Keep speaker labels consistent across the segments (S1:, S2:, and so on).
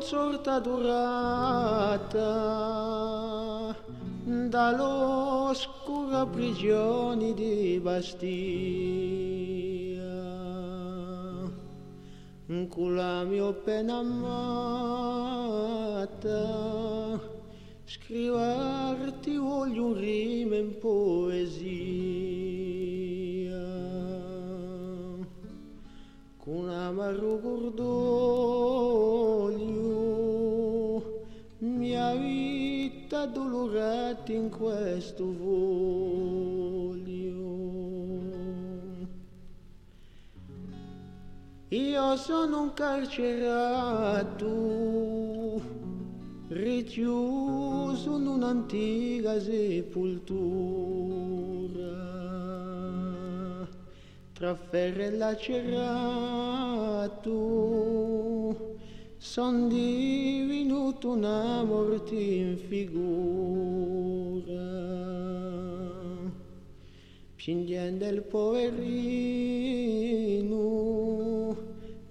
S1: sorta durata dall'oscura prigione di Bastia. Con la mia pena amata scriverti voglio un rime in poesia. Con amaro cordoglio vita dolorata in questo voglio. Io sono un carcerato richiuso in un'antica sepoltura. Tra ferro e lacerato son divenuto una morte in figura. Piangendo il poverino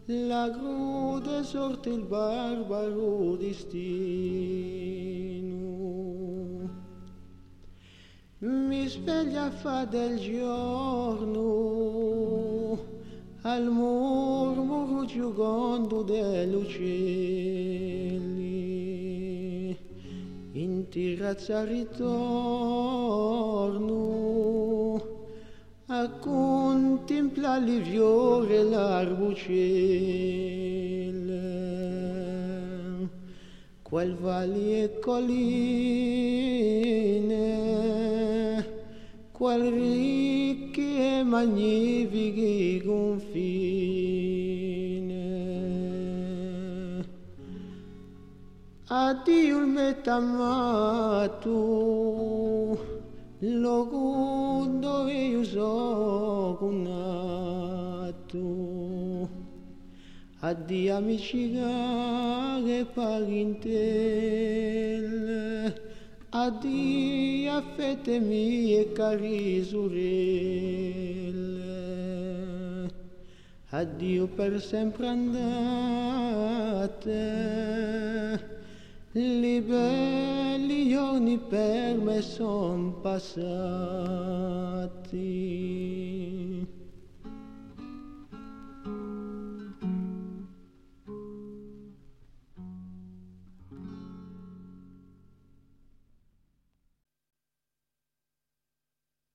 S1: la cruda sorte il barbaro destino. Mi sveglia fa del giorno al murmuro giugondo delle uccelli in tirazza ritorno a contempla le viore l'arbucelle quel valli e colline quel rio magnifici confine. Addio il metamato, luogo dove io sono nato. Addio amici che parentele, addio affette mie cari sorelle, addio per sempre andate, li belli giorni per me son passati.